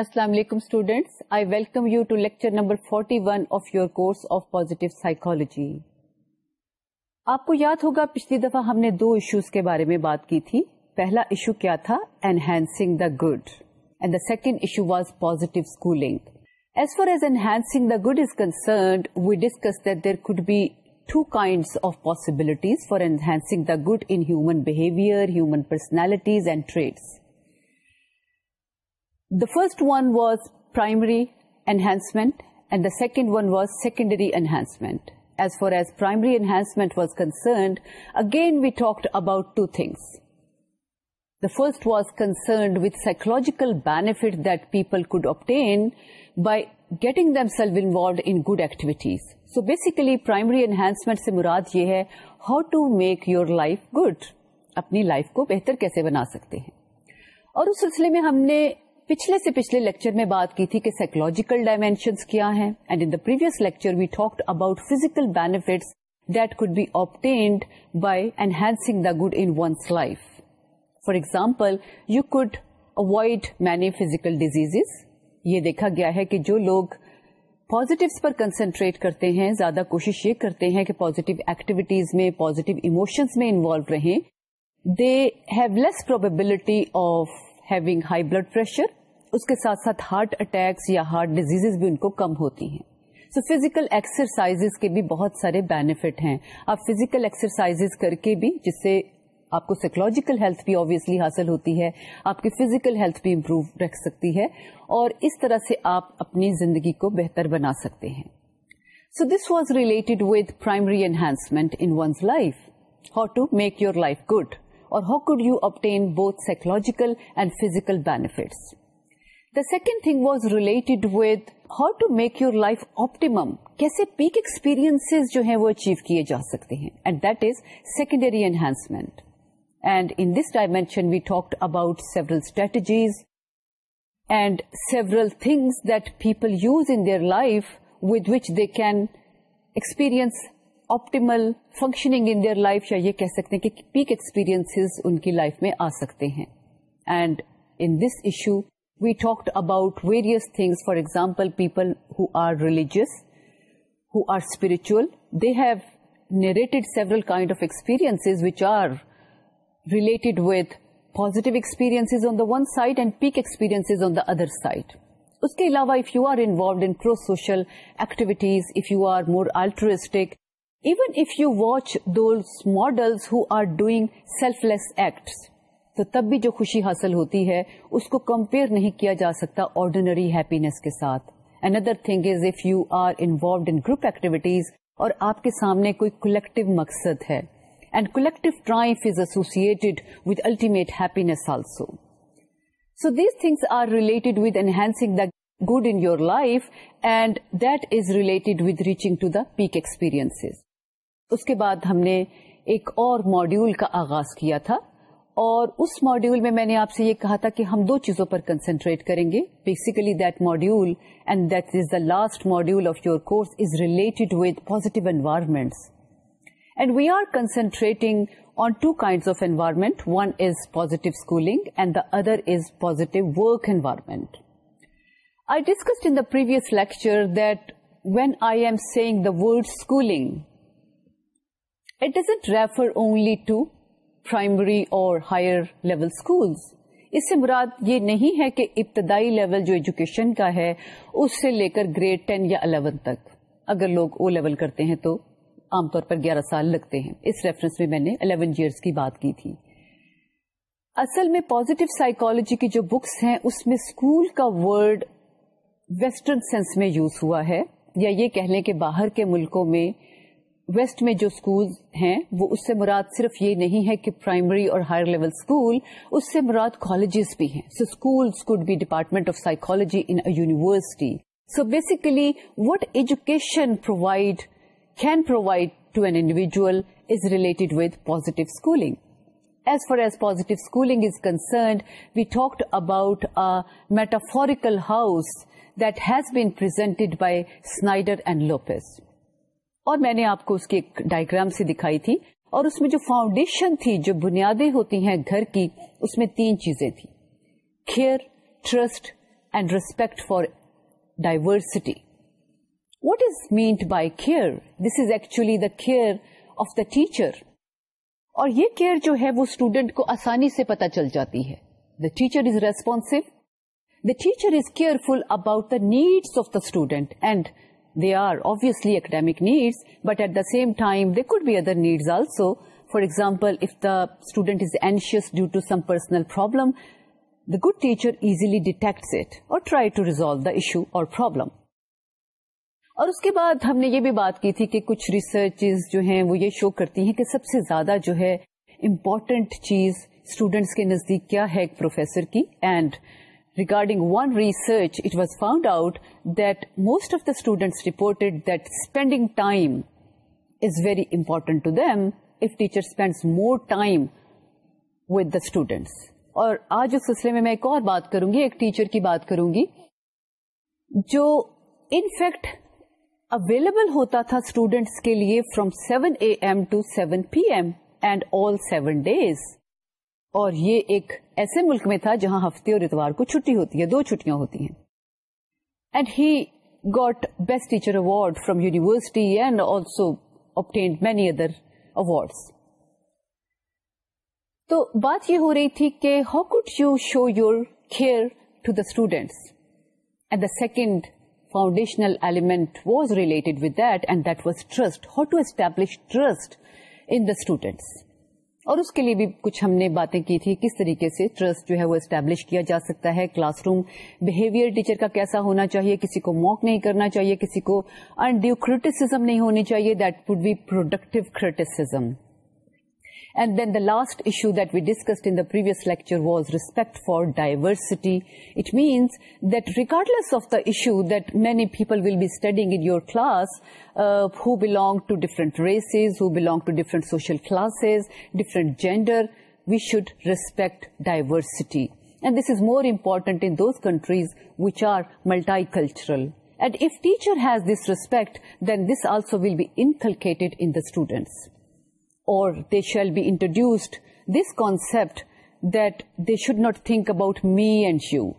السلام علیکم students I welcome you to lecture number forty one of positive psychology آپ کو یاد ہوگا پچھلی دفعہ ہم نے دو ایشوز کے بارے میں بات کی تھی پہلا ایشو کیا تھا enhancing the good and the second issue was positive schooling as far as enhancing the good is concerned we discuss that there could be two kind of possibilities for enhancing the good in human behaviour human personalities and traits first one was primary enhancement and the second one was secondary enhancement as far as primary enhancement was concerned again we talked about two things the first was concerned with psychological bat that people could obtain by getting them self involve in good activities so basically primary enhancement سے مراد یہ ہے how to make your life good اپنی life کو بہتر کیسے بنا سکتے ہیں اور اس سلسلے میں ہم نے پچھلے سے پچھلے لیکچر میں بات کی تھی کہ سائیکولوجیکل ڈائمینشنس کیا ہے and in the previous lecture we talked about physical benefits that could be obtained by enhancing the good in one's life for example you could avoid many physical disease یہ دیکھا گیا ہے کہ جو لوگ positives پر concentrate کرتے ہیں زیادہ کوشش یہ کرتے ہیں کہ پازیٹیو ایکٹیویٹیز میں پازیٹیو ایموشنس میں انوالو رہیں they have less probability of having high blood pressure اس کے ساتھ ساتھ ہارٹ اٹیکس یا ہارٹ ڈیزیز بھی ان کو کم ہوتی ہیں سو فزیکل ایکسرسائز کے بھی بہت سارے بینیفٹ ہیں آپ فزیکل ایکسرسائز کر کے بھی جس سے آپ کو سائیکولوجیکل ہیلتھ بھی حاصل ہوتی ہے آپ کی فزیکل ہیلتھ بھی امپروو رکھ سکتی ہے اور اس طرح سے آپ اپنی زندگی کو بہتر بنا سکتے ہیں so this was related with primary enhancement life how to make your life good اور how could you obtain both psychological and physical benefits second thing was relate with how to make you life آپ کی چیو کیے جا سکتے ہیں یہ کہہ سکتے ہیں کہ پیک ایکسپیرینس ان کی لائف میں آ سکتے ہیں this issue we talked about various things for example people her religious her spiritual they have narrated several kind of experience which are related with positive experience on the one side and peak experience on the other side اس کے علاوہ activities if you are more altruistic even if you watch those model who are doing selfless acts تو تب بھی جو خوشی حاصل ہوتی ہے اس کو کمپیئر نہیں کیا جا سکتا آرڈینری ہیپینس کے ساتھ اندر thing is if you are involved in group activities اور آپ کے سامنے کوئی کولیکٹو مقصد ہے and thrive is associated with with ultimate happiness also so these things are related the good in your life and that is related with reaching to the peak experience اس کے بعد ہم نے ایک اور ماڈیول کا آغاز کیا تھا اور اس ماڈیول میں میں نے آپ سے یہ کہا تھا کہ ہم دو چیزوں پر کنسنٹریٹ کریں گے basically that module and that is the last module of your course is related with positive environments and we are concentrating on two kind of environment one is positive schooling and the other is positive work environment I discussed in the previous lecture that when I am seeing the word schooling it doesn't refer only to primary اور higher level schools اس سے مراد یہ نہیں ہے کہ ابتدائی level جو ایجوکیشن کا ہے اس سے لے کر گریڈ ٹین یا الیون تک اگر لوگ او لیول کرتے ہیں تو عام طور پر گیارہ سال لگتے ہیں اس ریفرنس میں میں نے الیون ایئرس کی بات کی تھی اصل میں پازیٹو سائیکالوجی کی جو بکس ہیں اس میں اسکول کا ورڈ ویسٹرن سینس میں یوز ہوا ہے یا یہ کہہ لیں کہ باہر کے ملکوں میں ویسٹ میں جو اسکول ہیں وہ اس سے مراد صرف یہ نہیں ہے کہ پرائمری اور ہائر لیول اسکول اس سے مراد کالجز بھی ہیں so school could be department of psychology in university so basically what education provide can provide to an individual is related with positive schooling as far as positive schooling is concerned we talked about a metaphorical house that has been presented by Snyder and Lopez اور میں نے آپ کو اس کی ایک diagram سے دکھائی تھی اور اس میں جو فاؤنڈیشن تھی جو بنیادیں ہوتی ہیں گھر کی اس میں تین چیزیں تھیں care trust and respect for diversity what is meant by care this is actually the care of the teacher اور یہ کیئر جو ہے وہ اسٹوڈینٹ کو آسانی سے پتہ چل جاتی ہے the teacher is responsive the teacher is careful about the needs of the student and they are obviously academic needs but at the same time there could be other needs also for example if the student is anxious due to some personal problem the good teacher easily detects it اور try to resolve the issue اور problem اور اس کے بعد ہم نے یہ بھی بات کی تھی کہ کچھ ریسرچ جو ہیں وہ یہ شو کرتی ہیں کہ سب سے زیادہ جو ہے امپورٹنٹ چیز اسٹوڈینٹس کے نزدیک کیا ہے ایک پروفیسر کی and regarding one research if found out most of the students students. اور آج اس سلسلے میں میں ایک اور بات کروں گی ایک ٹیچر کی بات کروں گی جو انفیکٹ اویلیبل ہوتا تھا اسٹوڈینٹس کے لیے from seven A M to seven P M and all seven days اور یہ ایک ایسے ملک میں تھا جہاں ہفتے اور اتوار کو چھٹی ہوتی ہے دو چھٹیاں ہوتی ہیں and he got best teacher award from university and also of many other awards تو بات یہ ہو رہی تھی کہ how could you show your care to the students and the second foundational element was related with that and that was trust how to establish trust in the students اور اس کے لیے بھی کچھ ہم نے باتیں کی تھی کس طریقے سے ٹرسٹ جو ہے وہ اسٹیبلش کیا جا سکتا ہے کلاس روم بہیویئر ٹیچر کا کیسا ہونا چاہیے کسی کو موک نہیں کرنا چاہیے کسی کو انڈیو کریٹسزم نہیں ہونی چاہیے دیٹ وڈ بی پروڈکٹیو کر And then the last issue that we discussed in the previous lecture was respect for diversity. It means that regardless of the issue that many people will be studying in your class, uh, who belong to different races, who belong to different social classes, different gender, we should respect diversity. And this is more important in those countries which are multicultural. And if teacher has this respect, then this also will be inculcated in the students. They shall be introduced this concept that they should not think about me and you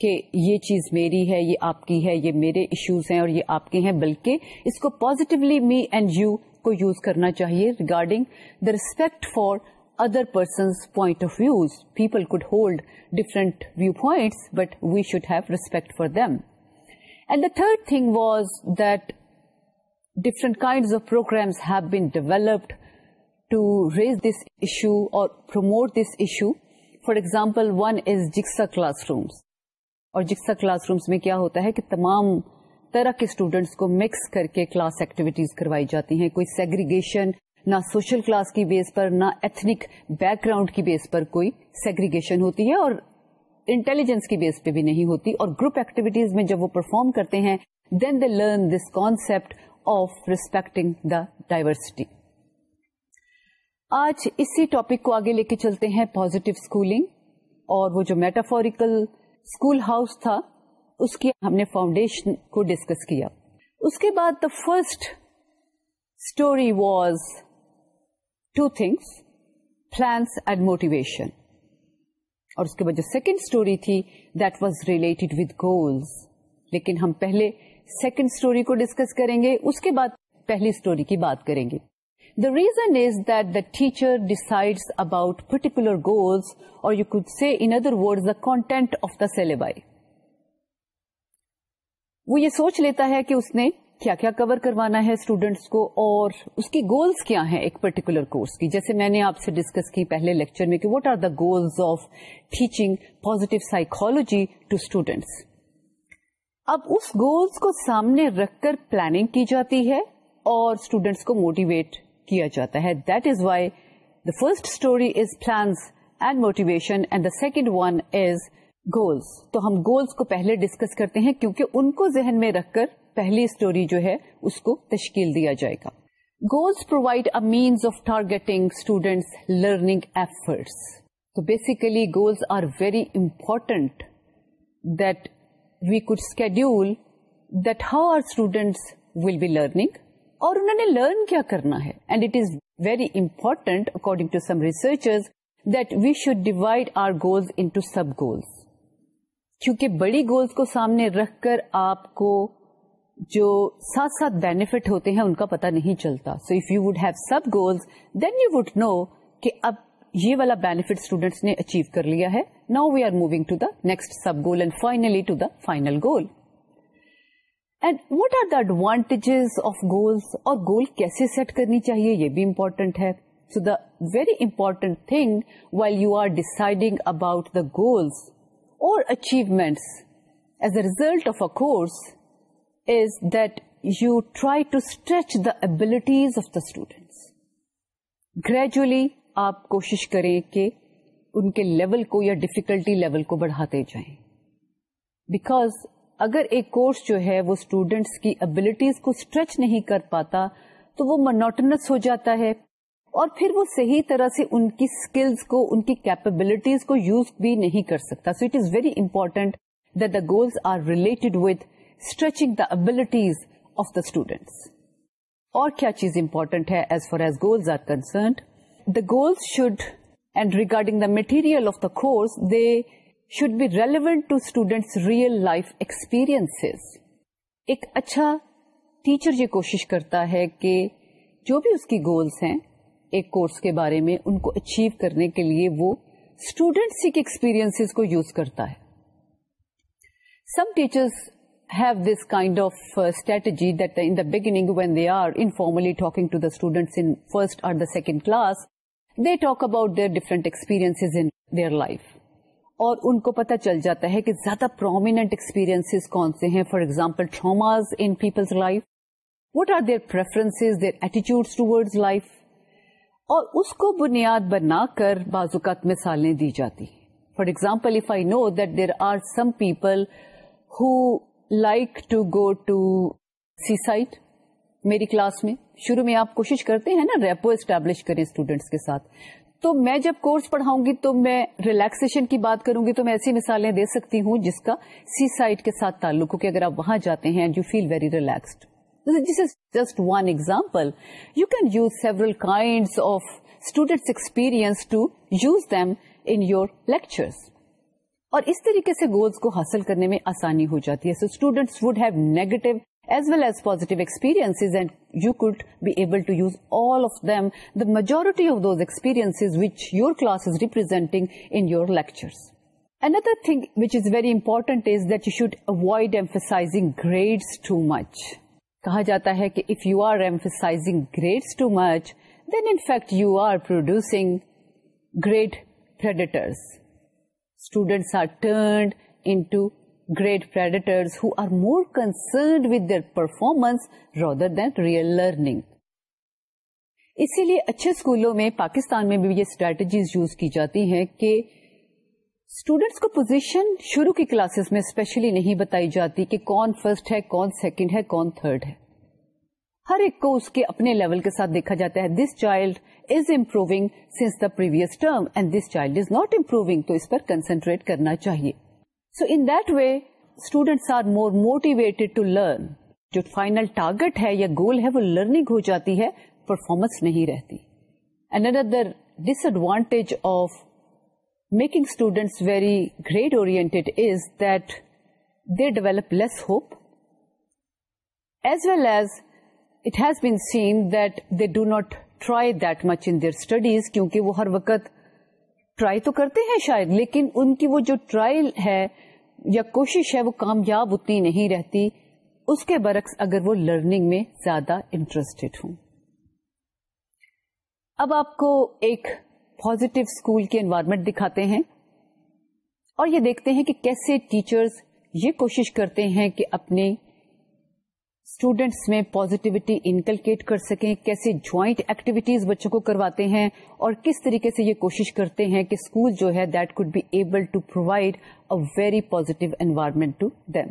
کہ یہ چیز میری ہے یہ آپ کی ہے یہ میرے ایشوز ہیں اور یہ آپ کے ہیں بلکہ اس کو پازیٹیولی می اینڈ یو کو یوز کرنا چاہیے regarding the respect for other persons point of views people could hold different view points but we should have respect for them and the third thing was that different kind of programmes have been developed to raise this issue اور promote this issue for example one is jigsaw class rooms اور jigsaw class rooms میں کیا ہوتا ہے کہ تمام طرح کے اسٹوڈینٹس کو مکس کر کے کلاس ایکٹیویٹیز کروائی جاتی ہیں کوئی سیگریگیشن نہ سوشل کلاس کی بیس پر نہ ایتھنک بیک گراؤنڈ کی بیس پر کوئی سیگریگیشن ہوتی ہے اور انٹیلیجنس کی بیس پہ بھی نہیں ہوتی اور گروپ ایکٹیویٹیز میں جب وہ پرفارم کرتے ہیں then they learn this concept of respecting the diversity آج اسی ٹاپک کو آگے لے کے چلتے ہیں پوزیٹو اسکولنگ اور وہ جو میٹافوریکل اسکول ہاؤس تھا اس کی ہم نے فاؤنڈیشن کو ڈسکس کیا اس کے بعد the first story was two things plans and motivation اور اس کے بعد جو سیکنڈ اسٹوری تھی that was related with goals لیکن ہم پہلے سیکنڈ اسٹوری کو ڈسکس کریں گے اس کے بعد پہلی اسٹوری کی بات کریں گے reason is that the teacher other about particular content اور یو syllabi. وہ یہ سوچ لیتا ہے کہ اس نے کیا کیا کور کروانا ہے اسٹوڈینٹس کو اور اس کی گولس کیا ہیں ایک پرٹیکولر کورس کی جیسے میں نے آپ سے ڈسکس کی پہلے لیکچر میں کہ what are the goals of teaching positive psychology to students اب اس گولس کو سامنے رکھ کر پلاننگ کی جاتی ہے اور اسٹوڈینٹس کو موٹیویٹ کیا جاتا ہے that is why the first story is plans and motivation and the second one is goals تو ہم گولس کو پہلے ڈسکس کرتے ہیں کیونکہ ان کو ذہن میں رکھ کر پہلی اسٹوری جو ہے اس کو تشکیل دیا جائے گا goals provide a means of targeting students learning efforts تو basically goals are very important that we could schedule that how are students will be learning اور انہوں نے لرن کیا کرنا ہے and it is very important according to some researchers that we should divide our goals into sub goals کیونکہ بڑی goals کو سامنے رکھ کر آپ کو جو ساتھ ساتھ بینیفٹ ہوتے ہیں ان کا پتہ نہیں چلتا so if you would have sub goals then you would know کہ اب یہ والا بینیفٹ اسٹوڈینٹس نے اچیو کر لیا ہے now we are moving to the next sub goal and finally to the final goal and what are the advantages of goals اور goal کیسے سیٹ کرنی چاہیے یہ بھی امپورٹنٹ ہے so the very important thing while you are deciding about the goals اور achievements as a result of a try to stretch the abilities of the students gradually آپ کوشش کریں کہ ان کے لیول کو یا ڈیفیکلٹی لیول کو بڑھاتے جائیں بیکاز اگر ایک کورس جو ہے وہ اسٹوڈینٹس کی ابلیٹیز کو اسٹریچ نہیں کر پاتا تو وہ ہو جاتا ہے اور پھر وہ صحیح طرح سے ان ان کی کی کو کیپبلٹیز کو یوز بھی نہیں کر سکتا so it is very important that the goals are related with stretching the abilities of the students اور کیا چیز امپورٹینٹ ہے as far as goals are concerned the goals should and regarding the material of the course they should be relevant to students real life experience ایک اچھا teacher یہ کوشش کرتا ہے کہ جو بھی اس کی گولس ہیں ایک کورس کے بارے میں ان کو اچیو کرنے کے لیے وہ اسٹوڈینٹس کے ایکسپیرئنس کو یوز کرتا ہے some teachers have this kind of strategy that in the beginning when they are informally talking to the students they talk about their different experience in their life اور ان کو پتہ چل جاتا ہے کہ زیادہ پرومیننٹ ایکسپیرئنس کون سے ہیں for example traumas in Peoples life what are their preference their ایٹیچیوڈ لائف اور اس کو بنیاد بنا کر بازوقات مثالیں دی جاتی for example if I know that there are some people who like to go to sea site میری کلاس میں شروع میں آپ کوشش کرتے ہیں نا ریپو اسٹیبلش کریں اسٹوڈینٹس کے ساتھ تو میں جب کورس پڑھاؤں گی تو میں ریلیکسیشن کی بات کروں گی تو میں ایسی مثالیں دے سکتی ہوں جس کا سی سائٹ کے ساتھ تعلق ہو کہ اگر آپ وہاں جاتے ہیں you feel very relaxed this is just one example you can use several kind of students experience to use them in your lectures اور اس طریقے سے گولس کو حاصل کرنے میں آسانی ہو جاتی ہے so students would have negative as well as positive experience you could be able majority of those ایسپ کلاس ریپرزینٹنگ لیکچر ایندرچ is very important is that you should avoid emphasising grades too much کہا جاتا ہے کہ if you are emphasising grades too much then enact you are producing grade predator are turned in great predators who are more concerned with their performance rather than real learning. اسی لیے اچھے اسکولوں میں پاکستان میں بھی یہ اسٹریٹجیز یوز کی جاتی ہیں کہ اسٹوڈینٹس کو پوزیشن شروع کی کلاسز میں اسپیشلی نہیں بتائی جاتی کہ کون فرسٹ ہے کون سیکنڈ ہے کون تھرڈ ہے ہر ایک کو اس کے اپنے لیول کے ساتھ دیکھا جاتا ہے this child is improving since the previous term and this child is not improving تو اس پر کنسنٹریٹ کرنا چاہیے so in that way students are more motivated to learn جو فائنل ٹارگیٹ ہے یا گول ہے وہ لرننگ ہو جاتی ہے پرفارمنس نہیں رہتی and other disadvantage of making students very grade they develop less hope as well as it has been seen that they do not try that much in their studies کیونکہ وہ ہر وقت try تو کرتے ہیں شاید لیکن ان کی وہ جو ٹرائل ہے یا کوشش ہے وہ کامیاب اتنی نہیں رہتی اس کے برعکس اگر وہ لرننگ میں زیادہ انٹرسٹڈ ہوں اب آپ کو ایک پازیٹو اسکول کے انوائرمنٹ دکھاتے ہیں اور یہ دیکھتے ہیں کہ کیسے ٹیچرز یہ کوشش کرتے ہیں کہ اپنے اسٹوڈینٹس میں پازیٹیوٹی انکلکیٹ کر سکیں کیسے جوائنٹ ایکٹیویٹیز بچوں کو کرواتے ہیں اور کس طریقے سے یہ کوشش کرتے ہیں کہ اسکول جو ہے that could be able to provide a very positive environment to them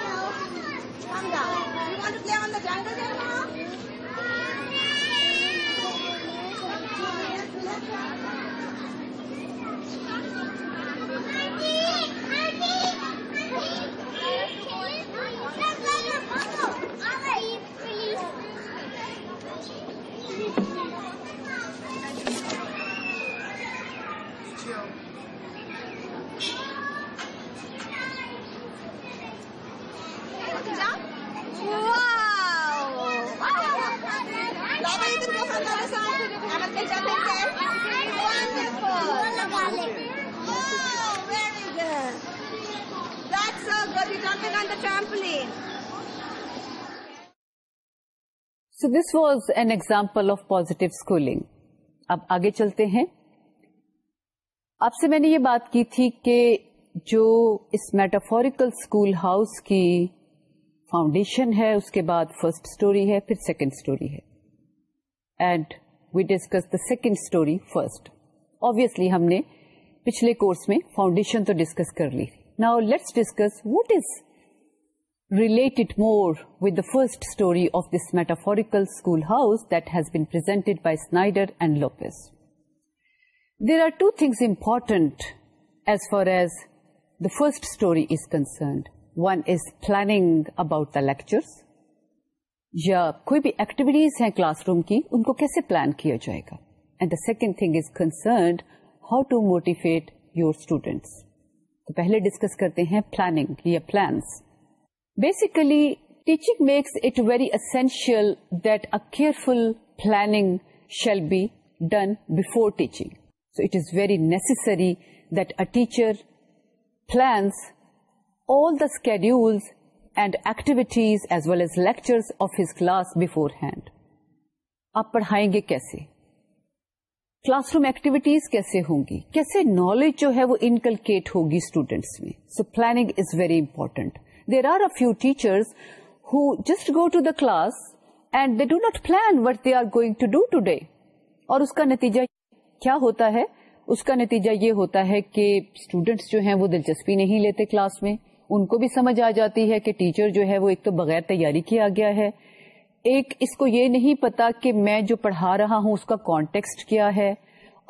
کیا so this was an example of positive schooling اب آگے چلتے ہیں آپ سے میں نے یہ بات کی تھی کہ جو اس میٹافوریکل اسکول ہاؤس کی فاؤنڈیشن ہے اس کے بعد فرسٹ اسٹوری ہے پھر سیکنڈ اسٹوری ہے and we discuss the second story first obviously ہم نے پچھلے کورس میں فاؤنڈیشن تو ڈسکس کر لی now let's discuss what is relate more with the first story of this metaphorical school house bent by سنڈر and loops there are two thing important as far the first one is planning about the lecture یا کوئی بھی activities ہیں class room کی ان کو کیسے plan کیا جائے گا and the second thing is concerned how to motivate your students تو پہلے ڈسکس کرتے ہیں planning یلانس basically teach makes it very essential that a careful planning shall be done before teaching so it is very necessary there pull the schedules and activities as well as lecture of his class beforehand آپ پڑھائیں گے کیسے classroom activities کیسے ہوں گی کیسے knowledge جو ہے وہ انکلکیٹ ہوگی اسٹوڈینٹس میں so planning is very important there are a few teachers who just go to the class and they do not plan what they are going to do today. اور اس کا نتیجہ کیا ہوتا ہے اس کا نتیجہ یہ ہوتا ہے کہ اسٹوڈینٹس جو ہیں وہ دلچسپی نہیں لیتے کلاس میں ان کو بھی سمجھ آ جاتی ہے کہ ٹیچر جو ہے وہ ایک تو بغیر تیاری کیا گیا ہے ایک اس کو یہ نہیں پتا کہ میں جو پڑھا رہا ہوں اس کا کانٹیکسٹ کیا ہے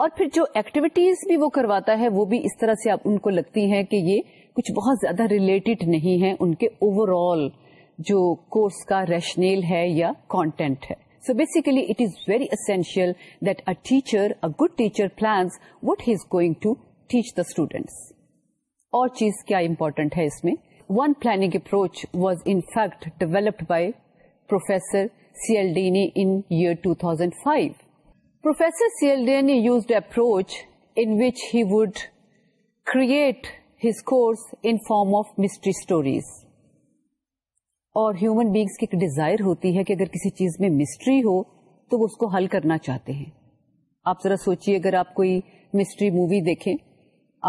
اور پھر جو ایکٹیویٹیز بھی وہ کرواتا ہے وہ بھی اس طرح سے ان کو لگتی ہیں کہ یہ کچھ بہت زیادہ ریلیٹڈ نہیں ہے ان کے اوور آل جو کورس کا ریشنیل ہے یا کانٹینٹ ہے سو basically it is very essential that a a teacher good teacher plans what he is going to teach the students اور چیز کیا امپورٹنٹ ہے اس میں one planning approach was in fact developed by professor C L D in two thousand five professor C L D uses approach in which he would create his course in form of mystery stories. اور human beings کی ایک desire ہوتی ہے کہ اگر کسی چیز میں مسٹری ہو تو وہ اس کو حل کرنا چاہتے ہیں آپ ذرا سوچیے اگر آپ کوئی مسٹری مووی دیکھیں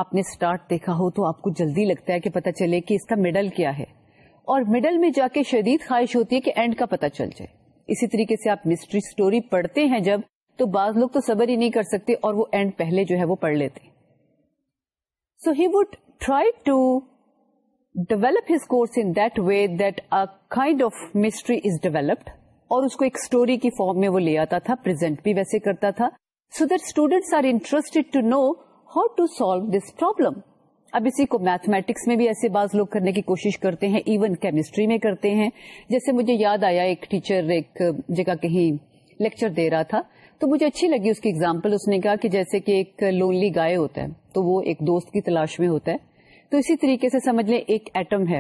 آپ نے اسٹارٹ دیکھا ہو تو آپ کو جلدی لگتا ہے کہ پتا چلے کہ اس کا مڈل کیا ہے اور مڈل میں جا کے شدید خواہش ہوتی ہے کہ اینڈ کا پتہ چل جائے اسی طریقے سے آپ مسٹری اسٹوری پڑھتے ہیں جب تو بعض لوگ تو صبر ہی نہیں کر سکتے اور وہ اینڈ پہلے جو ہے وہ پڑھ لیتے so he would try to develop his course in a that of mystery is developed اور اس کو ایک اسٹوری کی فارم میں وہ لے آتا تھا پرزینٹ بھی ویسے کرتا تھا so that students are interest know how to solve this problem اب اسی کو میتھمیٹکس میں بھی ایسے بعض لوگ کرنے کی کوشش کرتے ہیں ایون کیمسٹری میں کرتے ہیں جیسے مجھے یاد آیا ایک ٹیچر ایک جگہ کہیں لیکچر دے رہا تھا تو مجھے اچھی لگی اس کی ایگزامپل اس نے کہا کہ جیسے کہ ایک لونلی گائے ہوتا ہے تو وہ ایک دوست کی تلاش میں ہوتا ہے تو اسی طریقے سے سمجھ لیں ایک ایٹم ہے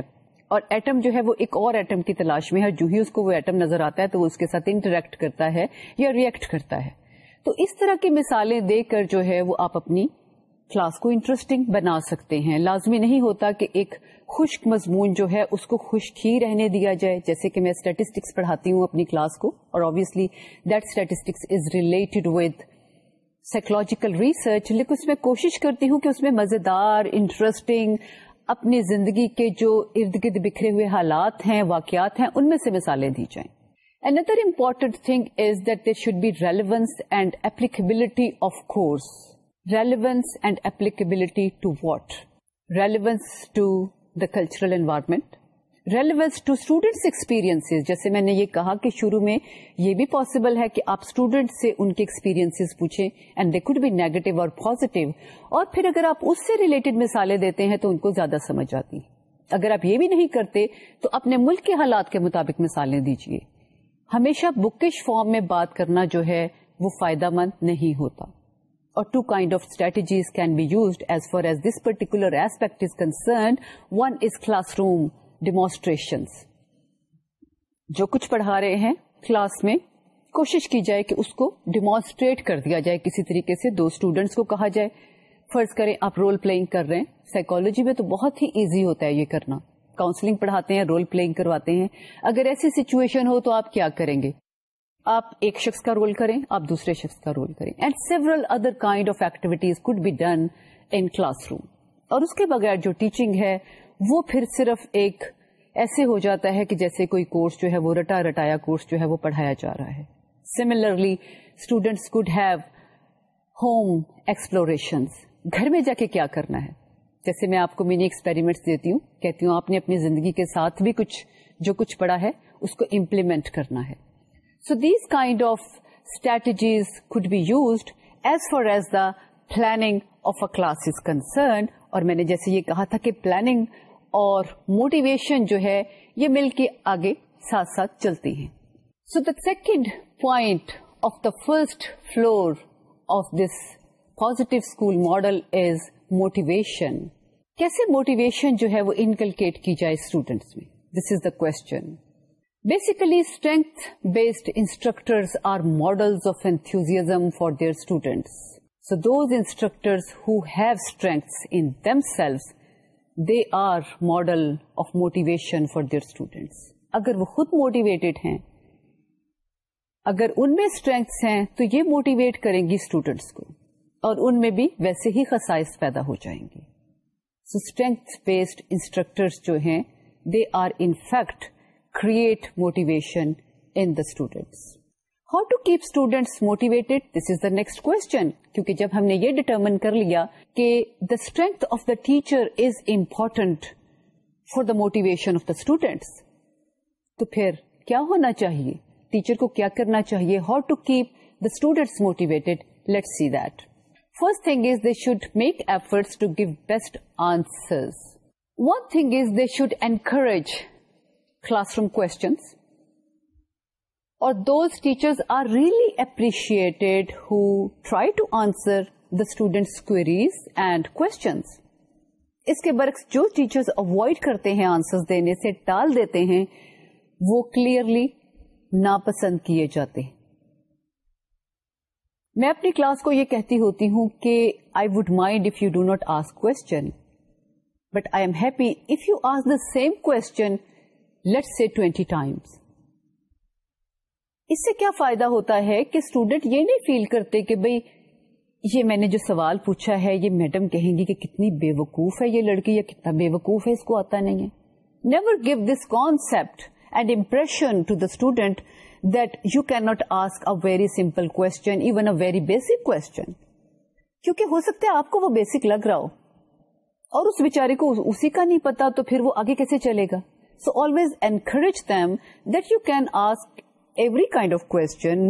اور ایٹم جو ہے وہ ایک اور ایٹم کی تلاش میں ہے جو ہی اس کو وہ ایٹم نظر آتا ہے تو وہ اس کے ساتھ انٹریکٹ کرتا ہے یا ریئیکٹ کرتا ہے تو اس طرح کی مثالیں دے کر جو ہے وہ آپ اپنی کلاس کو انٹرسٹنگ بنا سکتے ہیں لازمی نہیں ہوتا کہ ایک خشک مضمون جو ہے اس کو خشک ہی رہنے دیا جائے جیسے کہ میں اسٹیٹسٹکس پڑھاتی ہوں اپنی کلاس کو اور that statistics is related with psychological research لیکن اس میں کوشش کرتی ہوں کہ اس میں مزیدار انٹرسٹنگ اپنی زندگی کے جو ارد گرد بکھرے ہوئے حالات ہیں واقعات ہیں ان میں سے مثالیں دی جائیں Another important thing thing is that should should be relevance and of of course relevance and to to what relevance to the cultural environment relevance to students experience جیسے میں نے یہ کہا کہ شروع میں یہ بھی پاسبل ہے کہ آپ اسٹوڈینٹ سے ان کے ایکسپیرینس پوچھیں اینڈ دے نیگیٹو اور اور پھر اگر آپ اس سے ریلیٹڈ مثالیں دیتے ہیں تو ان کو زیادہ سمجھ آتی اگر آپ یہ بھی نہیں کرتے تو اپنے ملک کے حالات کے مطابق مثالیں دیجیے ہمیشہ بکش فارم میں بات کرنا جو ہے وہ فائدہ مند نہیں ہوتا اور two kind of strategies can be used as far as this particular aspect is concerned. One is class room demonstrations جو کچھ پڑھا رہے ہیں کلاس میں کوشش کی جائے کہ اس کو ڈیمانسٹریٹ کر دیا جائے کسی طریقے سے دو اسٹوڈینٹس کو کہا جائے فرض کریں آپ رول پلئنگ کر رہے ہیں سائیکولوجی میں تو بہت ہی ایزی ہوتا ہے یہ کرنا کاؤنسلنگ پڑھاتے ہیں رول پلئنگ کرواتے ہیں اگر ایسی سچویشن ہو تو آپ کیا کریں گے آپ ایک شخص کا رول کریں آپ دوسرے شخص کا رول کریں and several other kind of activities could be done in class room اور اس کے بغیر جو ٹیچنگ ہے وہ پھر صرف ایک ایسے ہو جاتا ہے کہ جیسے کوئی کورس جو ہے وہ رٹا رٹایا کورس جو ہے وہ پڑھایا جا رہا ہے similarly students could have home exploration گھر میں جا کے کیا کرنا ہے جیسے میں آپ کو منی ایکسپیریمنٹ دیتی ہوں کہتی ہوں آپ نے اپنی زندگی کے ساتھ بھی کچھ جو کچھ پڑھا ہے اس کو امپلیمنٹ کرنا ہے so these kind of strategies could be used as far as the planning of a class is concern اور میں نے جیسے یہ کہا تھا کہ پلاننگ اور موٹیویشن جو ہے یہ مل کے آگے ساتھ ساتھ چلتی ہیں so the second point of the first floor of this positive school model is motivation کیسے موٹیویشن جو ہے وہ انکلکیٹ کی جائے اسٹوڈینٹس میں this is the question basically strength based are of enthusiasm for their students so those instructors who have in themselves model of motivation for their students اگر وہ خود موٹیویٹیڈ ہیں اگر ان میں اسٹرینگس ہیں تو یہ موٹیویٹ کریں گی اسٹوڈینٹس کو اور ان میں بھی ویسے ہی خسائس پیدا ہو جائیں گے سو اسٹرینگ بیسڈ انسٹرکٹرس جو ہیں they are in fact create motivation in the students how to keep students motivated this is the next question کیونکہ جب ہم نے یہ ڈیٹرمن کر لیا کہ the strength of the teacher is important for the motivation of the students تو پھر کیا ہونا چاہیے ٹیچر کو کیا کرنا چاہیے how to keep the students motivated let see that first thing is they should make efforts to give best answer one thing is they should encourage class room questions those teachers are really appreciated who try to answer the queries and questions اس کے برکس جو teachers avoid کرتے ہیں answer دینے سے ٹال دیتے ہیں وہ کلیئرلی ناپسند کیے جاتے ہیں میں اپنی کلاس کو یہ کہتی ہوتی ہوں کہ I would mind if you do not ask question but I am happy if you ask the same question let twenty times اس سے کیا فائدہ ہوتا ہے کہ اسٹوڈینٹ یہ نہیں فیل کرتے کہ بھئی یہ میں نے جو سوال پوچھا ہے یہ میڈم کہیں گی کہ کتنی بے وقوف ہے یہ لڑکی یا کتنا بے وقوف ہے اس کو آتا نہیں ہے never give this concept and impression to the student that you can not ask a very simple question even a very basic question کیونکہ ہو سکتا ہے آپ کو وہ بیسک لگ رہا ہو اور اس بیچارے کو اسی کا نہیں پتا تو پھر وہ آگے کیسے چلے گا so always encourage them that you can ask جو بات if you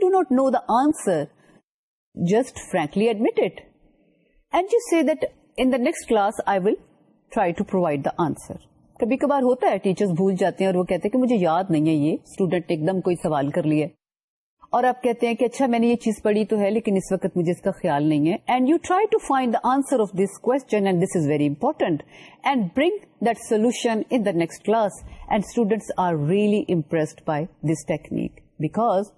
do not know answer just frankly and you see the next class I will try to provide the answer کبھی کبھار ہوتا ہے ٹیچر بھول جاتے ہیں اور وہ کہتے ہیں کہ مجھے یاد نہیں ہے یہ اسٹوڈنٹ ایک دم کوئی سوال کر لیا اور آپ کہتے ہیں کہ اچھا میں نے یہ چیز پڑھی تو ہے لیکن اس وقت مجھے اس کا خیال نہیں ہے and you try to find the answer of this question and this is very important and bring that solution in the next class and students are really impressed by this technique because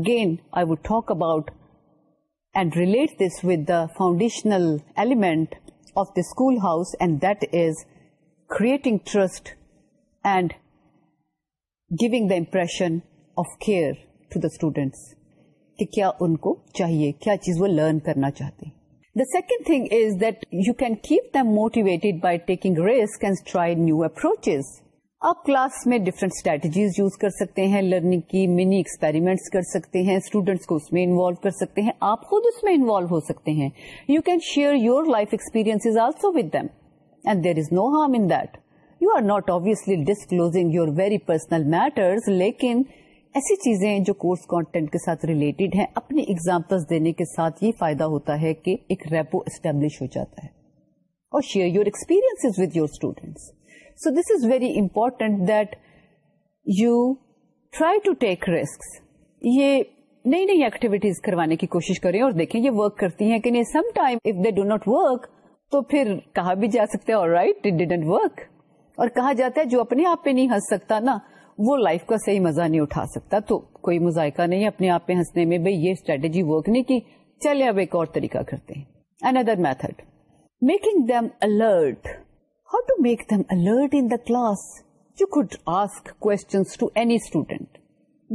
again I would talk about and relate this with the foundational element of the school house and that is creating trust and giving the impression of care to the students کہ کیا ان کو چاہیے کیا چیز وہ learn کرنا چاہتے the second thing is that you can keep them by by taking and try new approaches. آپ کلاس میں ڈفرنٹ اسٹریٹجیز یوز کر سکتے ہیں لرننگ کی منی ایکسپیریمنٹس کر سکتے ہیں اسٹوڈینٹس کو اس میں انوالو کر سکتے ہیں آپ خود اس میں انوالو ہو سکتے ہیں you can share your life experience also with them and there is no harm in that you are not obviously disclosing your very personal matters لیکن ایسی چیزیں جو کورس کانٹینٹ کے ساتھ ریلیٹڈ ہیں اپنی ایگزامپلس دینے کے ساتھ یہ فائدہ ہوتا ہے کہ ایک ریپو اسٹیبلش ہو جاتا ہے اور share your with your students so this is very important that you try to take risk یہ نئی نئی ایکٹیویٹیز کروانے کی کوشش کریں اور دیکھیں یہ ورک کرتی ہیں کہ نہیں some time if they do not work تو پھر کہا بھی جا سکتا ہے جو اپنے آپ پہ نہیں ہنس سکتا نا وہ لائف کا صحیح مزہ نہیں اٹھا سکتا تو کوئی مذائقہ نہیں اپنے آپ پہ ہنسنے میں بھائی یہ اسٹریٹجی ورک نہیں کی چلے اب ایک اور طریقہ کرتے ہیں another method making them alert how to make them alert in the class you could ask student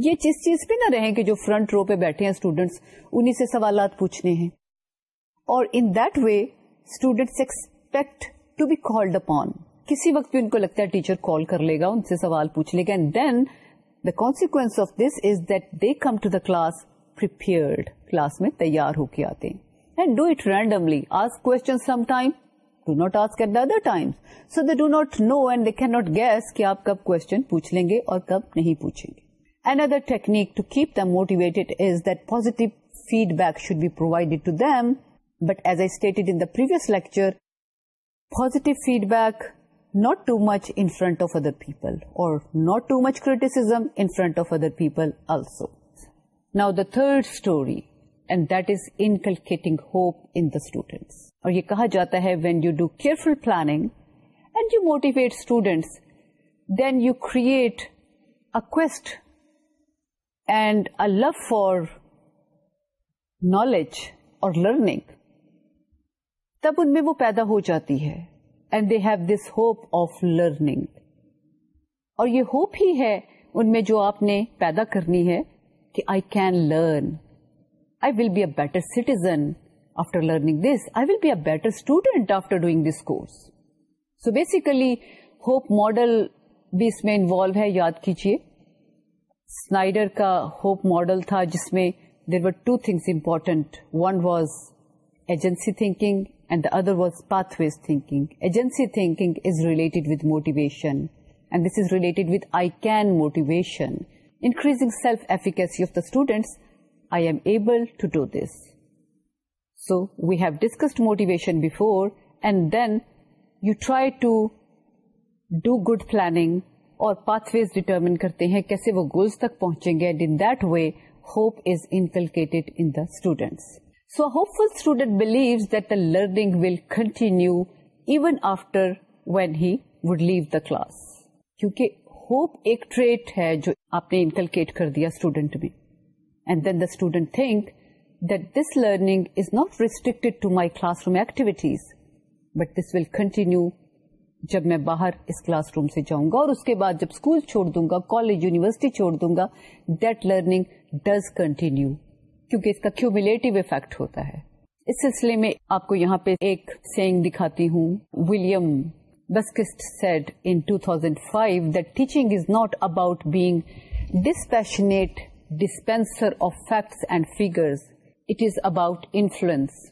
یہ چیز چیز پہ نہ رہے کہ جو فرنٹ رو پہ بیٹھے ہیں اسٹوڈینٹس انہیں سے سوالات پوچھنے ہیں اور in that way students expect to be called upon کسی وقت بھی ان کو لگتا ہے ٹیچر کال کر لے گا ان سے سوال پوچھ لے گا and then the the consequence of this is that they come to class class میں تیار ہو کے آتے ہیں and do do it randomly ask ask question some time not at the other so they do not not know and they can guess کہ آپ کب question پوچھ لیں گے اور کب نہیں پوچھیں گے another technique to keep دوٹیویٹ is that positive feedback should be provided to them but as I'd in previous lecture positive feedback not too much in front of other people اور not too much current of other people also now the third story and that is inculcating hope in students اور یہ کہا جاتا ہے when you do careful planning and you motivate students then you create a quest and I love for knowledge اور learning تب ان میں وہ پیدا ہو جاتی ہے and they have this hope of learning اور یہ ہوپ ہی ہے ان میں جو آپ نے پیدا کرنی ہے کہ I can learn I will be a better citizen after learning this I will be a better after doing this course so basically hope model بھی اس میں انوالو ہے یاد کیجیے اسناڈر کا ہوپ ماڈل تھا جس میں there were two things important one was agency thinking otherwise pathways think agency and then you try to do good planning اور پاٹ ویز ڈیٹرمن کرتے ہیں کیسے وہ گولس تک پہنچیں گے and in they hope is inculcate in the students so hopeful student that that the learning will continue even after when he would leave the class کیونکہ hope ایک trait ہے جو آپ نے انکلکیٹ کر دیا اسٹوڈنٹ میں and then the student think this learning is not restricted my classroom activities but this will continue جب میں باہر اس کلاس روم سے جاؤں گا اور اس کے بعد جب اسکول چھوڑ دوں گا کالج یونیورسٹی چھوڑ دوں گا دیٹ لرننگ ڈز کنٹینیو کیونکہ اس کا کیوبلیٹیو افیکٹ ہوتا ہے اس سلسلے میں آپ کو یہاں پہ ایک سینگ دکھاتی ہوں William بسکسٹ said in 2005 that teaching is not about being dispassionate dispenser of facts and figures it is about influence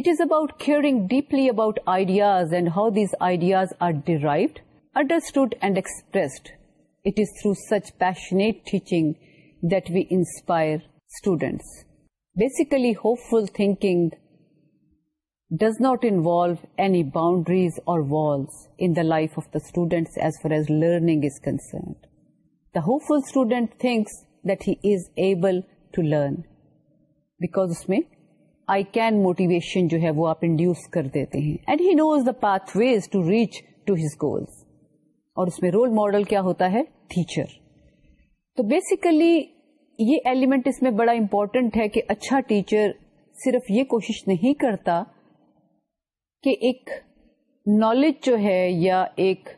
it is about caring deeply about ideas and how these ideas are derived understood and expressed it is through such passionate teaching that we inspire students basically hopeful thinking does not انڈریز اور hopeful student that he is ایبلر back اس میں I can motivation جو ہے وہ induce کر دیتے ہیں and he knows the pathways to reach to his goals اور اس میں رول ماڈل کیا ہوتا ہے ٹیچر تو بیسیکلی یہ ایلیمنٹ اس میں بڑا امپورٹنٹ ہے کہ اچھا ٹیچر صرف یہ کوشش نہیں کرتا کہ ایک نالج جو ہے یا ایک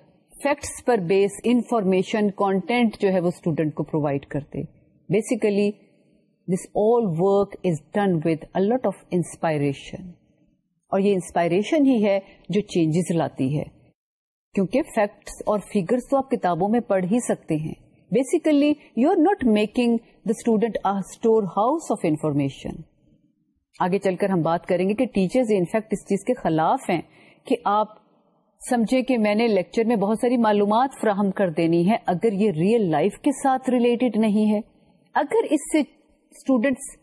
فیکٹس پر بیس انفارمیشن کانٹینٹ جو ہے وہ اسٹوڈنٹ کو پرووائڈ کرتے basically this all work is done with a lot of inspiration اور یہ انسپائریشن ہی ہے جو چینجز لاتی ہے کیونکہ فیکٹس اور فیگرس تو آپ کتابوں میں پڑھ ہی سکتے ہیں not are the making the storehouse of information آگے چل کر ہم بات کریں گے کہ ٹیچرز انفیکٹ کے خلاف ہیں کہ آپ سمجھے کہ میں نے لیکچر میں بہت ساری معلومات فراہم کر دینی ہے اگر یہ ریئل لائف کے ساتھ ریلیٹڈ نہیں ہے اگر اس سے اسٹوڈینٹس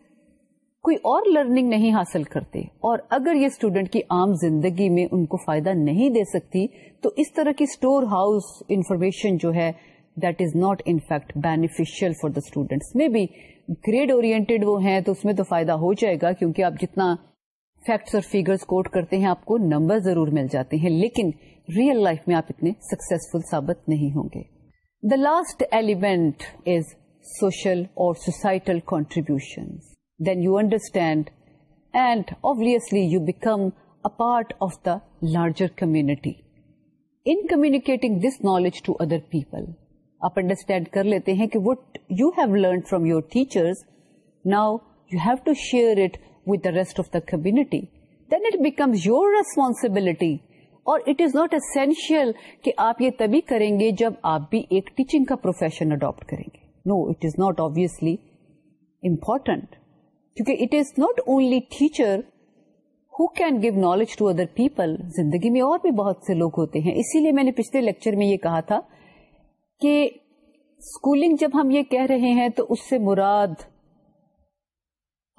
کوئی اور لرننگ نہیں حاصل کرتے اور اگر یہ اسٹوڈینٹ کی عام زندگی میں ان کو فائدہ نہیں دے سکتی تو اس طرح کی اسٹور ہاؤس انفارمیشن جو ہے that is not beneficial for the students میں بھی گریڈ اویرڈ وہ ہیں تو اس میں تو فائدہ ہو جائے گا کیونکہ آپ جتنا فیکٹس اور فیگر کوٹ کرتے ہیں آپ کو نمبر ضرور مل جاتے ہیں لیکن ریئل لائف میں آپ اتنے سکسیزفل ثابت نہیں ہوں گے the last element is social اور societal contribution then you understand and obviously you become part of the larger community in communicating this knowledge to other people آپ انڈرسٹینڈ کر لیتے ہیں کہ what you have learn from your teacher it with the rest of the community then it becomes your responsibility اور it is not essential کہ آپ یہ تبھی کریں گے جب آپ بھی ایک ٹیچنگ کا پروفیشن اڈاپٹ کریں گے no it is not obviously important کیونکہ it is not only teacher who can give knowledge to other people زندگی میں اور بھی بہت سے لوگ ہوتے ہیں اسی لیے میں نے پچھلے لیکچر میں یہ کہا تھا کہ اسکولنگ جب ہم یہ کہہ رہے ہیں تو اس سے مراد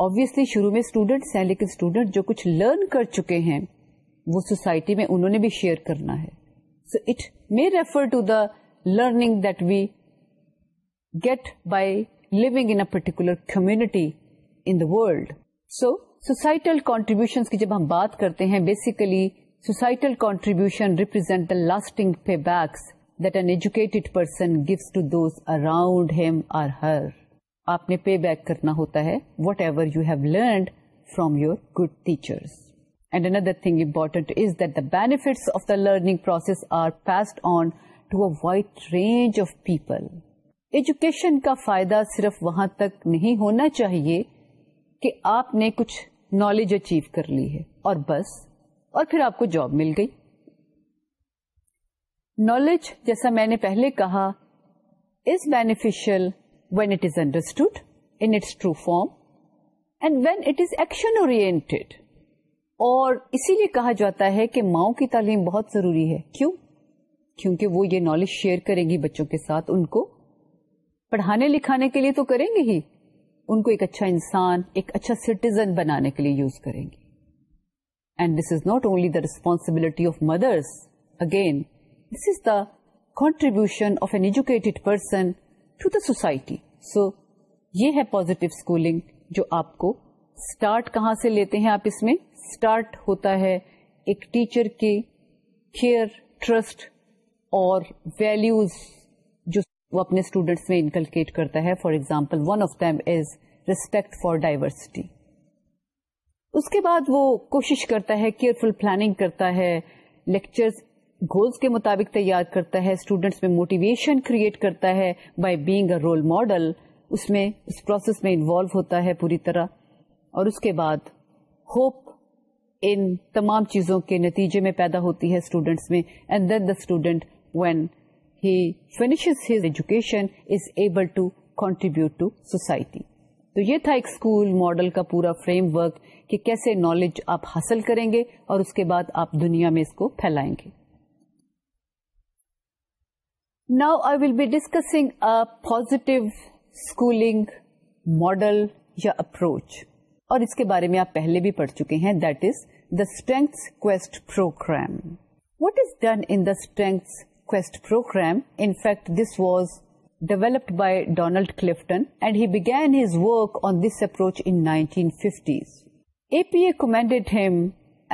آبویسلی شروع میں اسٹوڈینٹس ہیں لیکن اسٹوڈینٹ جو کچھ لرن کر چکے ہیں وہ سوسائٹی میں انہوں نے بھی شیئر کرنا ہے so it may refer to the learning that we get by living in particular community in the world so societal contribution کی جب ہم بات کرتے ہیں basically societal contribution represent the lasting backs that an educated person gives to those around him or her. آپ نے pay back کرنا ہوتا ہے whatever you have learned from your good teachers and another thing important is that the benefits of the learning process are passed on to a wide range of people education کا فائدہ صرف وہاں تک نہیں ہونا چاہیے کہ آپ نے کچھ نالج اچیو کر لی ہے اور بس اور پھر آپ کو جاب مل گئی نالج جیسا میں نے پہلے کہا is beneficial when it is understood in its true form and when it is action اور اسی لیے کہا جاتا ہے کہ ماؤں کی تعلیم بہت ضروری ہے کیوں کیونکہ وہ یہ نالج شیئر کریں گی بچوں کے ساتھ ان کو پڑھانے لکھانے کے لیے تو کریں گے ہی ان کو ایک اچھا انسان ایک اچھا سٹیزن بنانے کے لیے یوز کریں گے and this is not only the responsibility of مدرس اگین ٹیڈ پرسو سوسائٹی سو یہ ہے پوزیٹیو اسکولنگ جو آپ کو اسٹارٹ کہاں سے لیتے ہیں آپ اس میں اسٹارٹ ہوتا ہے ایک ٹیچر کے کیئر ٹرسٹ اور ویلوز جو وہ اپنے اسٹوڈینٹس میں انکلکیٹ کرتا ہے for example one of them is respect for diversity اس کے بعد وہ کوشش کرتا ہے کیئرفل پلاننگ کرتا ہے لیکچرز گولس کے مطابق تیار کرتا ہے اسٹوڈینٹس میں موٹیویشن کریٹ کرتا ہے by being a role model اس میں اس پروسیس میں انوالو ہوتا ہے پوری طرح اور اس کے بعد ہوپ ان تمام چیزوں کے نتیجے میں پیدا ہوتی ہے اسٹوڈینٹس میں and then the student when he finishes his education is able to contribute to society تو یہ تھا ایک اسکول ماڈل کا پورا فریم ورک کہ کیسے نالج آپ حاصل کریں گے اور اس کے بعد آپ دنیا میں اس کو پھیلائیں گے now I will be discussing schooling model یا اپروچ اور اس کے بارے میں آپ پہلے بھی پڑھ چکے ہیں that is the strengths quest program what is done in the strengths quest program in fact this was developed by Donald Clifton and he began his work on this approach in nineteen fifties A P A commended him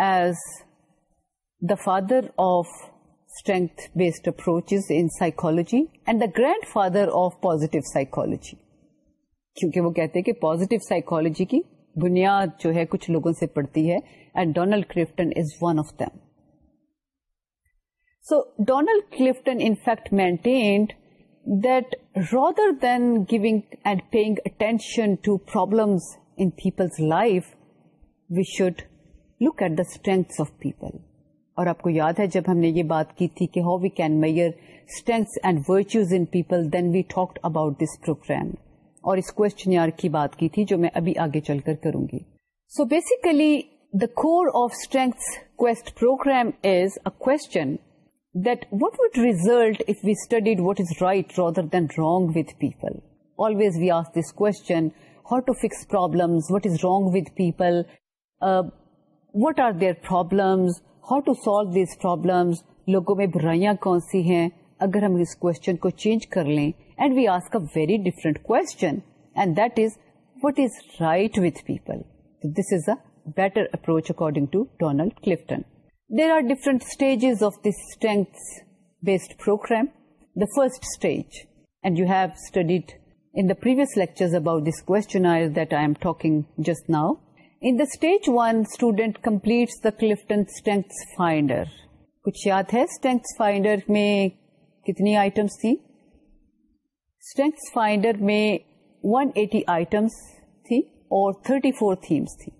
as the father of strength based approach انوجی and the grandfather of پوزیٹوجی کیونکہ وہ کہتے ہیں پڑتی ہے so Donald Clifton in fact maintained that rather than giving and paying attention to problem look at the strength of people اور آپ کو یاد ہے جب ہم نے یہ بات کی تھی کہ how we can measure strengths and virtues in people then we talked about this programme اور اس کی بات کی تھی جو میں ابھی آگے چل کر کروں گی so basically the core of strengths quest program is a question that what would result if we studied what is right rather than wrong with people always we ask this question how to fix problems what is wrong with people what are their problems how to solve these problems لوگوں میں برائیاں کون سی ہیں اگر ہم اس question کو change کر لیں and we ask very different question and that is what is right with people this is a better approach according to Donald Clifton there are different stages of this based program the first stage and you have studied in the previous lecture about this question I am talking just now کچھ یاد ہے کتنی items تھی one eighty items تھی اور 34 four themes تھی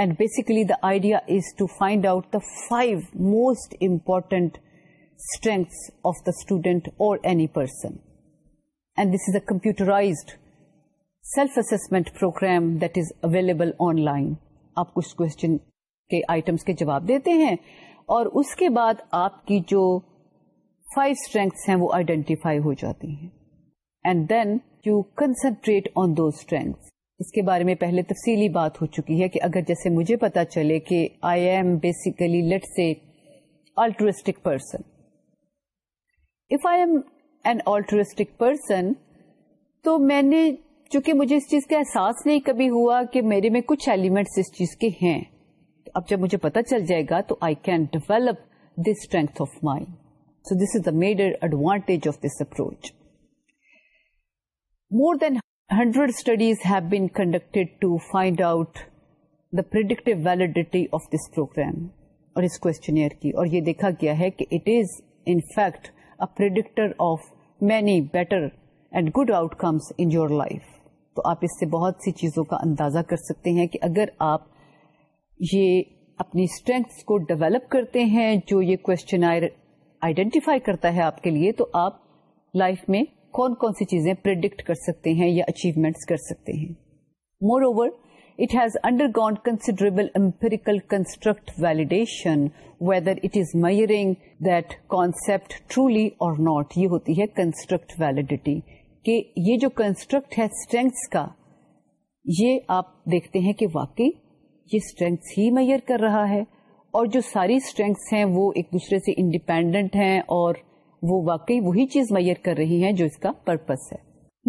and basically the idea is to find out the five most important strengths of the student computerized self assessment program that is available online آپ کچھ question کے items کے جواب دیتے ہیں اور اس کے بعد آپ کی جو فائیو اسٹرینگس ہیں وہ آئیڈینٹیفائی ہو جاتی ہیں and then you concentrate on those strengths اس کے بارے میں پہلے تفصیلی بات ہو چکی ہے کہ اگر جیسے مجھے پتا چلے کہ آئی ایم بیسیکلی لیٹ سے altruistic person if I am an altruistic person تو میں نے چونکہ مجھے اس چیز کا احساس نہیں کبھی ہوا کہ میرے میں کچھ ایلیمنٹس اس چیز کے ہیں اب جب مجھے پتا چل جائے گا تو I can develop this strength of mind so this is the major advantage of this approach more than hundred studies have been conducted to find out the predictive validity of this programme اور اس questionnaire کی اور یہ دیکھا گیا ہے کہ it is in fact predictor of many better and good outcomes in your life تو آپ اس سے بہت سی چیزوں کا اندازہ کر سکتے ہیں کہ اگر آپ یہ اپنی اسٹرینگس کو ڈیولپ کرتے ہیں جو یہ کوشچن آئیڈینٹیفائی کرتا ہے آپ کے لیے تو آپ لائف میں کون کون سی چیزیں پرڈکٹ کر سکتے ہیں یا اچیومنٹ کر سکتے ہیں moreover it has undergone considerable empirical construct validation whether it is مائرنگ that concept truly اور ناٹ یہ ہوتی ہے کنسٹرکٹ ویلڈیٹی کہ یہ جو کنسٹرکٹ ہے اسٹرینگس کا یہ آپ دیکھتے ہیں کہ واقعی یہ اسٹرینگس ہی میئر کر رہا ہے اور جو ساری اسٹرینگس ہیں وہ ایک دوسرے سے انڈیپینڈنٹ ہیں اور وہ واقعی وہی چیز میئر کر رہی ہیں جو اس کا پرپز ہے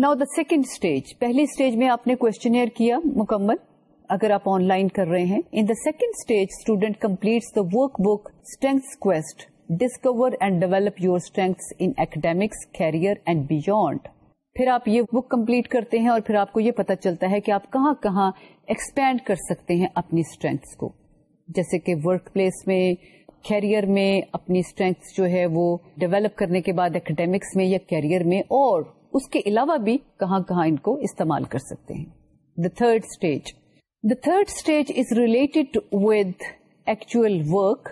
نا دا سیکنڈ اسٹیج پہلی اسٹیج میں آپ نے کوشچنئر کیا مکمل اگر آپ آن لائن کر رہے ہیں in the second stage student complete the workbook strengths quest discover and develop your strengths in academics career and beyond پھر آپ یہ بک کمپلیٹ کرتے ہیں اور پھر آپ کو یہ پتا چلتا ہے کہ آپ کہاں کہاں ایکسپینڈ کر سکتے ہیں اپنی اسٹرینگس کو جیسے کہ ورک پلیس میں کیریئر میں اپنی اسٹرینتھ جو ہے وہ ڈیولپ کرنے کے بعد اکیڈیمکس میں یا کیریئر میں اور اس کے علاوہ بھی کہاں کہاں ان کو استعمال کر سکتے ہیں the third stage the third stage is related with actual work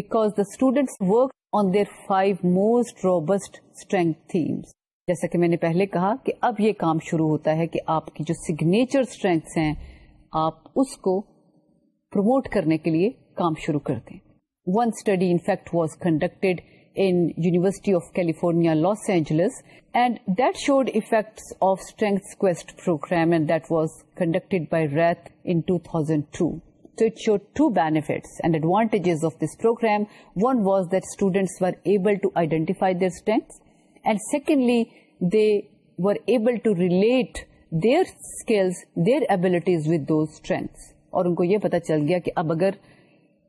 because the students work on their five most robust strength themes جیسا کہ میں نے پہلے کہا کہ اب یہ کام شروع ہوتا ہے کہ آپ کی جو سگنیچر اسٹرینگس ہیں آپ اس کو پروموٹ کرنے کے لیے کام شروع کر دیں one study in fact was conducted in university of California Los Angeles and that showed effect of strengths quest program and that was conducted by Rath in two thousand two So it showed two benefits and advantages of this program. One was that students were able to identify their strengths and secondly they to to relate skills their abilities with those strengths اور ان کو یہ پتا چل گیا کہ اب اگر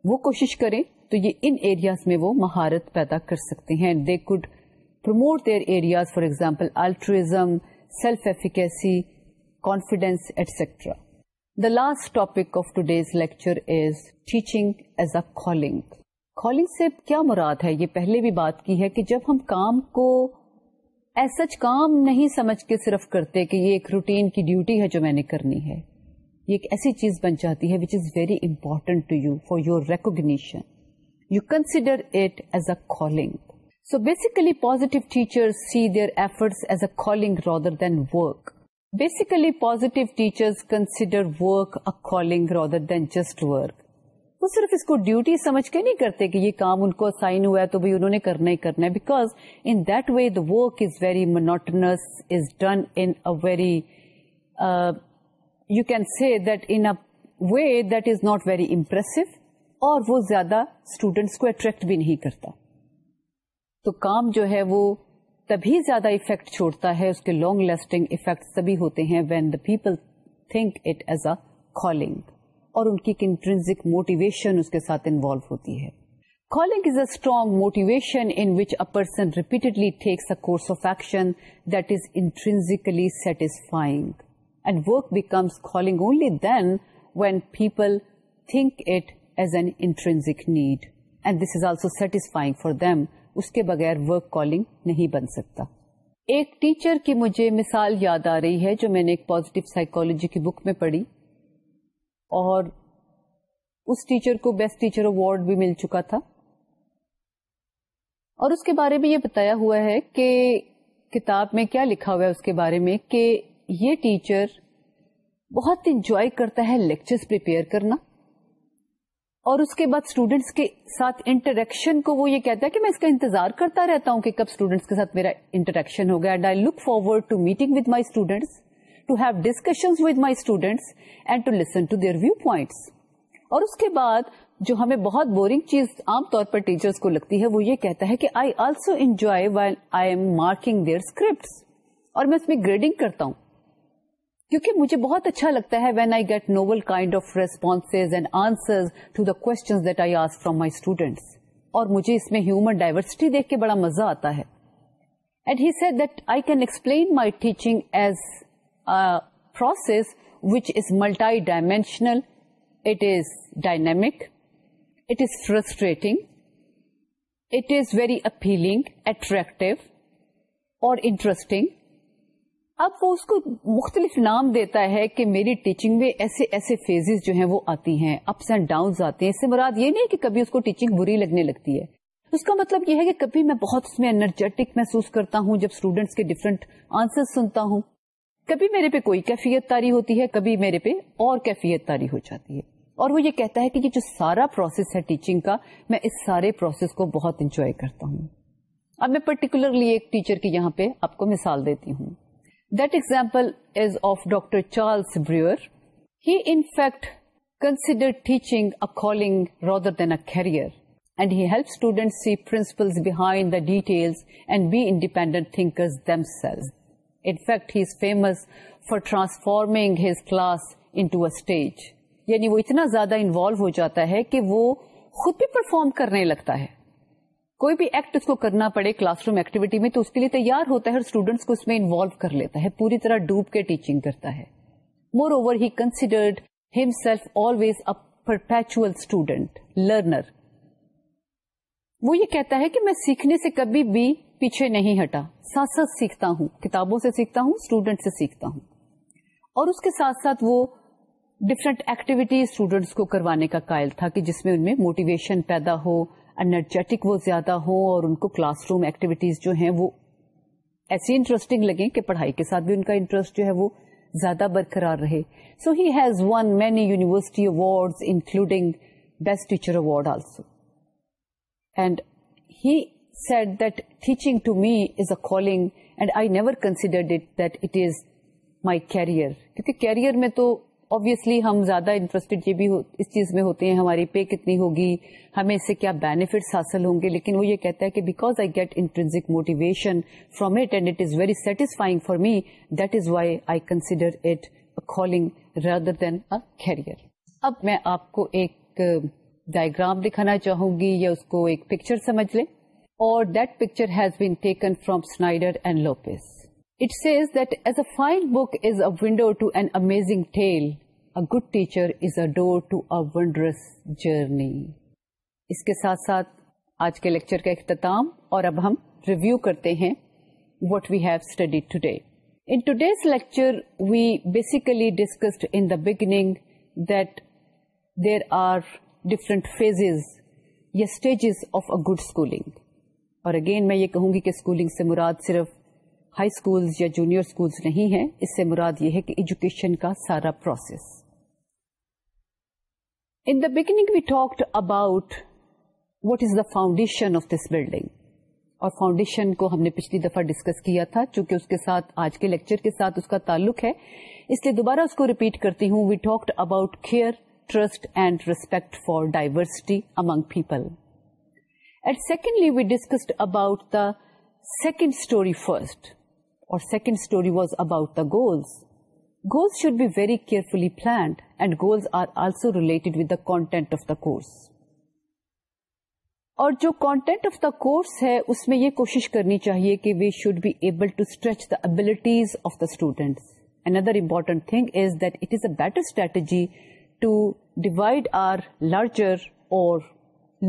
وہ کوشش کریں تو یہ ان ایریاز میں وہ مہارت پیدا کر سکتے ہیں they could promote their areas for example altruism self efficacy confidence etcetera the last topic of today's lecture is teaching as a calling calling سے کیا مراد ہے یہ پہلے بھی بات کی ہے کہ جب ہم کام کو ایز سچ کام نہیں سمجھ کے صرف کرتے کہ یہ ایک روٹین کی ڈیوٹی ہے جو میں نے کرنی ہے یہ ایک ایسی چیز بن جاتی ہے which is very important to you for your recognition you consider it as a calling so basically positive teacher see their efforts as a calling rather than work basically positive teacher consider work a calling rather than just work وہ صرف اس کو duty سمجھ کے نہیں کرتے کہ یہ کام ان کو ہوا ہے تو بھی انہوں نے کرنا ہی کرنا ہے because in that way the work is very monotonous is done in very you can see that in way that is not very impressive اور وہ زیادہ اسٹوڈینٹس کو اٹریکٹ بھی نہیں کرتا تو کام جو ہے وہ تبھی زیادہ افیکٹ چھوڑتا ہے اس کے لانگ لاسٹنگ افیکٹ تبھی ہوتے ہیں when the people think it as a calling اور ان کی ایک انٹرنزک موٹیویشن اس کے ساتھ انوالو ہوتی ہے calling is a strong motivation in which a person repeatedly takes a course of action that is intrinsically satisfying and work becomes calling only then when people think it as an intrinsic need and this is also satisfying for them اس کے بغیر work calling نہیں بن سکتا ایک teacher کی مجھے مثال یاد آ رہی ہے جو میں نے ایک پازیٹو سائیکولوجی کی بک میں پڑھی اور اس ٹیچر کو بیسٹ ٹیچر اوارڈ بھی مل چکا تھا اور اس کے بارے میں یہ بتایا ہوا ہے کہ کتاب میں کیا لکھا ہوا ہے اس کے بارے میں کہ یہ ٹیچر بہت انجوائے کرتا ہے لیکچرز پریپیئر کرنا اور اس کے بعد اسٹوڈینٹس کے ساتھ انٹریکشن کو وہ یہ کہتا ہے کہ میں اس کا انتظار کرتا رہتا ہوں کہ کب اسٹوڈینٹس کے ساتھ میرا انٹریکشن ہو گیا and I look forward to meeting with my students to to to have with my students and listen their view points اور اس کے بعد جو ہمیں بہت بورنگ چیز عام طور پر ٹیچرس کو لگتی ہے ہے وہ یہ کہتا کہ I I also enjoy while am marking their اور میں میں اس گریڈنگ کرتا ہوں کیونکہ مجھے بہت اچھا لگتا ہے when I get novel kind of and answer to the I as from my students اور مجھے اس میں ہیومن ڈائیورسٹی دیکھ کے بڑا مزہ آتا ہے and he said that I can explain my teaching as process which is multidimensional it is dynamic it is frustrating it is very appealing attractive اور انٹرسٹنگ اب وہ اس کو مختلف نام دیتا ہے کہ میری ٹیچنگ میں ایسے ایسے فیزز جو ہیں وہ آتی ہیں اپس اینڈ ڈاؤن آتے ہیں اس سے مراد یہ نہیں کہ کبھی اس کو ٹیچنگ بری لگنے لگتی ہے اس کا مطلب یہ ہے کہ کبھی میں بہت اس میں انرجیٹک محسوس کرتا ہوں جب اسٹوڈینٹس کے ڈفرینٹ آنسر سنتا ہوں کبھی میرے پہ کوئی کیفیت تاری ہوتی ہے کبھی میرے پہ اور کیفیت تاری ہو جاتی ہے اور وہ یہ کہتا ہے کہ یہ جو سارا پروسیس ہے ٹیچنگ کا میں اس سارے پروسیس کو بہت انجوائے کرتا ہوں اب میں پرٹیکولرلی ایک ٹیچر کی یہاں پہ آپ کو مثال دیتی ہوں that example is of doctor Charles Brewer he in fact consider teaching a calling rather than a career and he help student see principles behind the details and be independent thinkers themselves تیار ہوتا ہے اس میں involve کر لیتا ہے پوری طرح ڈوب کے ٹیچنگ کرتا ہے moreover he considered himself student learner وہ یہ کہتا ہے کہ میں سیکھنے سے کبھی بھی پیچھے نہیں ہٹا ساتھ ساتھ سیکھتا ہوں کتابوں سے سیکھتا ہوں اسٹوڈینٹ سے سیکھتا ہوں اور اس کے ساتھ ساتھ وہ ڈفرنٹ ایکٹیویٹی اسٹوڈینٹس کو کروانے کا قائل تھا کہ جس میں ان میں موٹیویشن پیدا ہو انرجیٹک وہ زیادہ ہو اور ان کو کلاس روم ایکٹیویٹیز جو ہیں وہ ایسی انٹرسٹنگ لگیں کہ پڑھائی کے ساتھ بھی ان کا انٹرسٹ جو ہے وہ زیادہ برقرار رہے so he has won many university award including best teacher award also and he said that teaching to me is a and I never consider کیونکہ کیریئر میں تو ابویئسلی ہم زیادہ انٹرسٹ یہ بھی اس چیز میں ہوتے ہیں ہماری پے کتنی ہوگی ہمیں اس سے کیا بیفٹ حاصل ہوں گے لیکن وہ یہ کہتا ہے کہ because I get intrinsic motivation from it and it is very satisfying for me that is why I consider اٹلنگ rather than a career اب میں آپ کو ایک ڈائگرام uh, دکھانا چاہوں گی یا اس کو ایک پکچر سمجھ لیں an amazing it says that as a book is a a wondrous journey اس کے ساتھ ساتھ آج کے لیکچر کا اختتام اور اب ہم ریویو کرتے ہیں what have study today we beginning that there are different phases of a good schooling اور اگین میں یہ کہوں گی کہ اسکولنگ سے مراد صرف ہائی اسکولز یا جونیئر اسکولز نہیں ہے اس سے مراد یہ ہے کہ ایجوکیشن کا سارا process in the beginning we talked about what is the foundation of this building اور فاؤنڈیشن کو ہم نے پچھلی دفعہ ڈسکس کیا تھا چونکہ اس کے ساتھ آج کے لیکچر کے ساتھ اس کا تعلق ہے اس لیے دوبارہ اس کو ریپیٹ کرتی ہوں we talked about care trust and respect for diversity among people and secondly we discuss about second first اور جو کانٹینٹ آف دا کورس ہے اس میں یہ کوشش کرنی چاہیے کہ we should be able the abilities of the student and other important it is a better strategy to divide our larger اور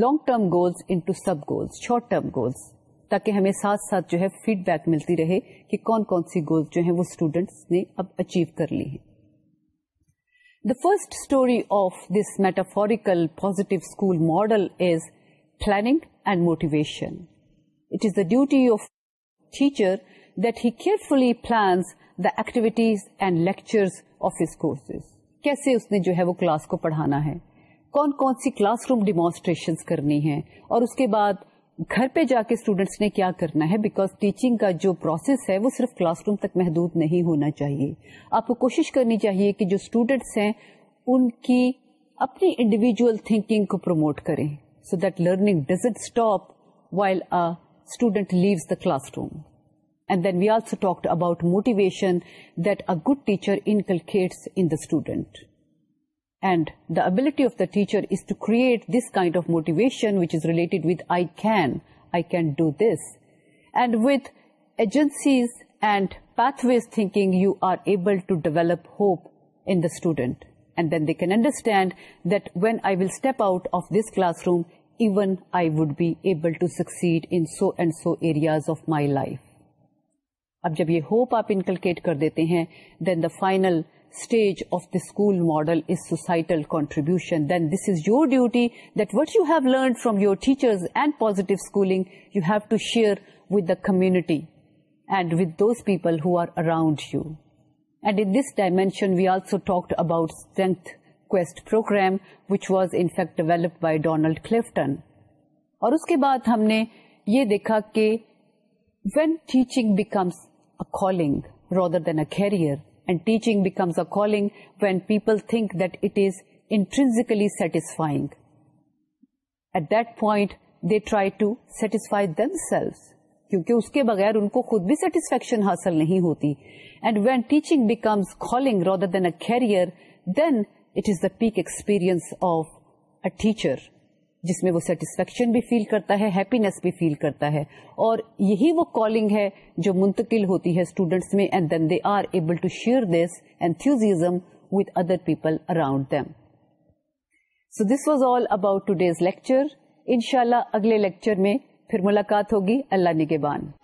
long term goals sub goals short term goals تاکہ ہمیں ساتھ ساتھ جو ہے فیڈ بیک ملتی رہے کہ کون کون سی گولس جو ہیں وہ اسٹوڈینٹس نے اب اچیو کر لی ہیں the first story of this metaphorical positive school model is planning and motivation it is the duty of teacher that he carefully plans the activities and lecture کیسے اس نے جو ہے وہ کلاس کو پڑھانا ہے کون کون سی کلاس روم ڈیمانسٹریشن کرنی ہے اور اس کے بعد گھر پہ جا کے اسٹوڈینٹس نے کیا کرنا ہے بیکاز ٹیچنگ کا جو پروسیس ہے وہ صرف کلاس روم تک محدود نہیں ہونا چاہیے آپ کو کوشش کرنی چاہیے کہ جو اسٹوڈینٹس ہیں ان کی اپنی انڈیویجل تھنکنگ کو پروموٹ کریں so that learning doesn't stop while leaves the classroom and then we also talk about motivation that a good teacher inculcates in the student and the ability of the teacher is to create this kind of motivation I can I can do this and with agencies and pathways thinking you are able to develop hope in the student and then they can understand then I well step out of this classroom even I would be able to succeed in so and so areas of my life اب جب یہ hope inculcate کر دیتے ہیں then the final stage of the school model is societal then this is you duty to have learn from your teachers and positive to share with the committed you and in this dimension we also talked about strength program which was in fact develop by Donald Clifton اور اس کے بعد ہم نے یہ دیکھا کہ when teaching becomes calling rather than a career try to satisfy then self کیونکہ اس کے بغیر ان کو خود بھی سیٹسفیکشن حاصل نہیں ہوتی and when teaching becomes calling rather than a career then it is the peak experience of a teacher جس میں وہ سیٹسفیکشن بھی فیل کرتا ہے ہیپینیس بھی فیل کرتا ہے اور یہی وہ کالنگ ہے جو منتقل ہوتی ہے اسٹوڈینٹس میں and then they are able to share this enthusiasm with other people around them so this was all about today's lecture ان اگلے لیکچر میں پھر ملاقات ہوگی اللہ نگبان